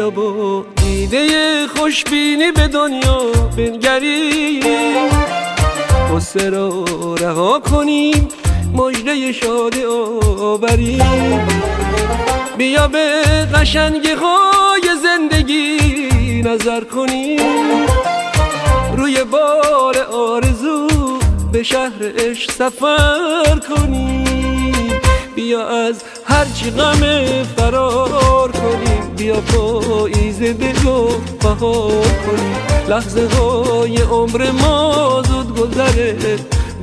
با دیده خوشبینی به دنیا بنگریم قصه را رها کنیم مجده شاد آوریم بیا به قشنگی های زندگی نظر کنیم. روی بار آرزو به شهر عشق سفر کنیم. بیا از هرچی غم فرار بیا پاییز دل و بهار کنیم لحظه های عمر ما زود گذره.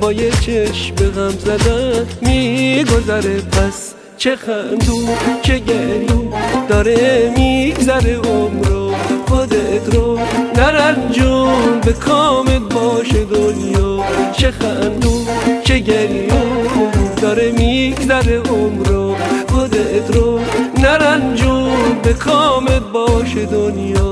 با یه چشم غم زدن میگذره. پس چه خندون چه گریون داره میگذره عمرو. خودت رو نرنجون به کامت باشه دنیا. چه خندون چه گریون داره میگذره عمرو. کامت باشه دنیا.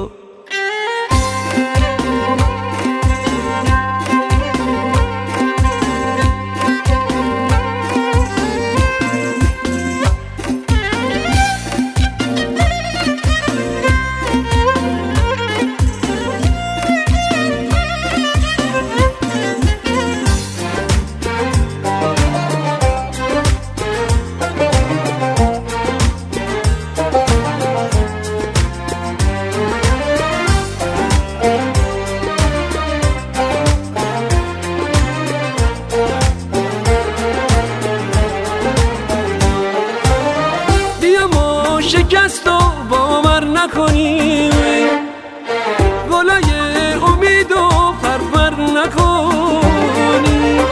نکنیم گلای امید و فرفر نکنیم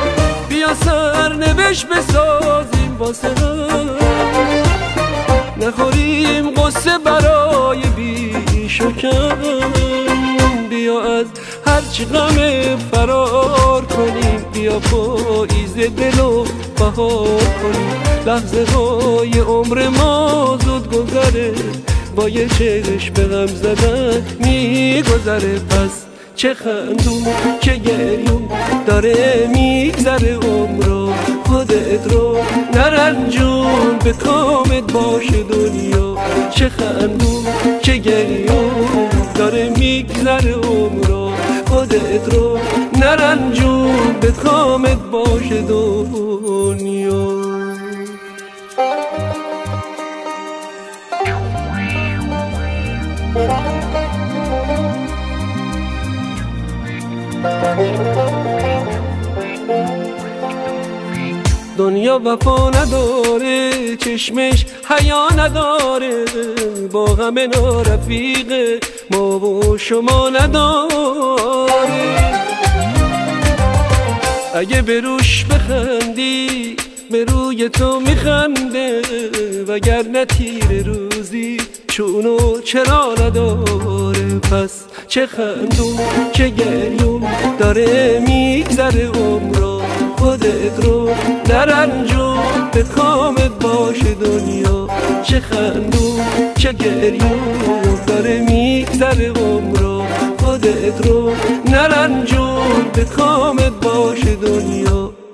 بیا سرنوشت بسازیم واسه نخوریم قصه برای بیش و بیا از هرچی غم فرار کنیم. بیا پاییز دل و بهار کنیم. لحظه های عمر ما زود گذره. با یه چشم به غم زدن میگذره. پس چه خندون چه گریون داره میگذره عمر خودت رو نرنجون به کامت باشه دنیا. چه خندون چه گریون داره میگذره عمر خودت رو نرنجون به کامت باشه دنیا. دنیا وفا نداره چشمش حیا نداره با همه نارفیقه ما و شما نداره. اگه به روش بخندی به روی تو میخنده وگر تیر روزی چونو چرا نداره؟ پس چه خندون چه گریون داره میگذره عمرو خودت رو نرنجون به کامت باشه دنیا. چه خندون چه گریون داره میگذره عمرو خودت رو نرنجون به کامت باشه دنیا.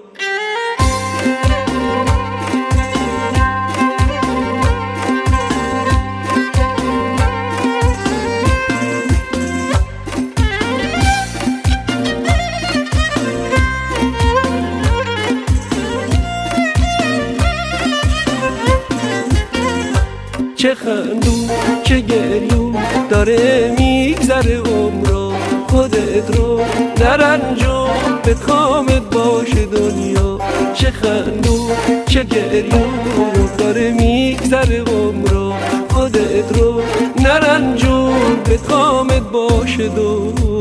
چه خندون چه گریون داره میگذره عمرو خودت رو نرنجون به کامت باشه دنیا. چه خندون چه گریون داره میگذره عمرو خودت رو نرنجون به کامت باشه دنیا.